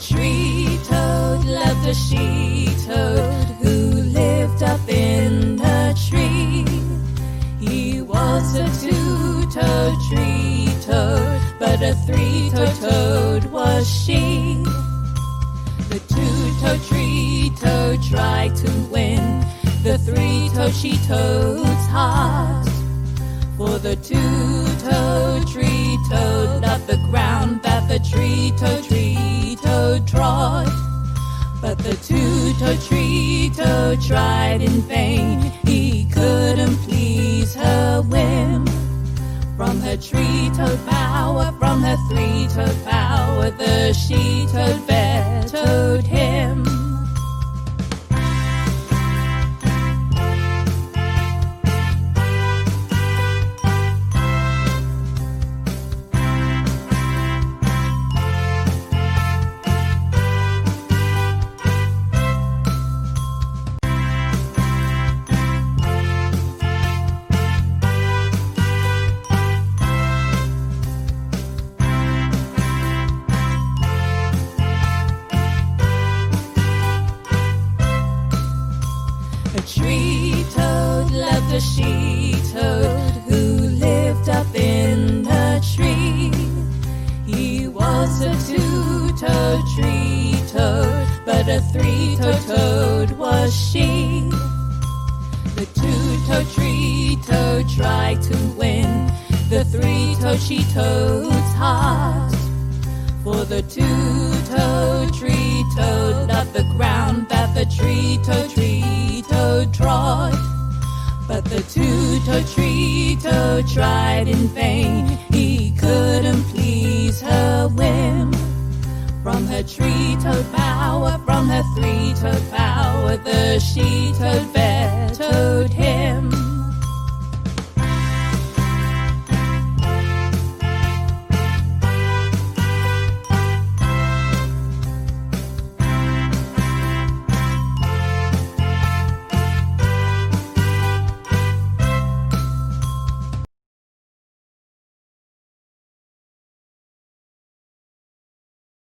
tree toad loved a she toad who lived up in the tree. He was a two-toed tree toad, but a three-toed toad was she. The two-toed tree toad tried to win the three-toed she toad's heart. For the two-toed tree toad loved the ground that the tree-toed tree toad trod. But the two-toed tree toad tried in vain. He couldn't please her whim. From her tree-toed power, from her three-toed power, the she-toad vetoed she toad who lived up in the tree. He was a two toed tree toad, but a three toed toad was she. The two toed tree toad tried to win the three toed she toad's heart. For the two-toed tree toad loved the ground that the tree-toed tree toad trod. But the toad tried in vain. He couldn't please her whim. From her tree-toed power, from her three-toed power, the him.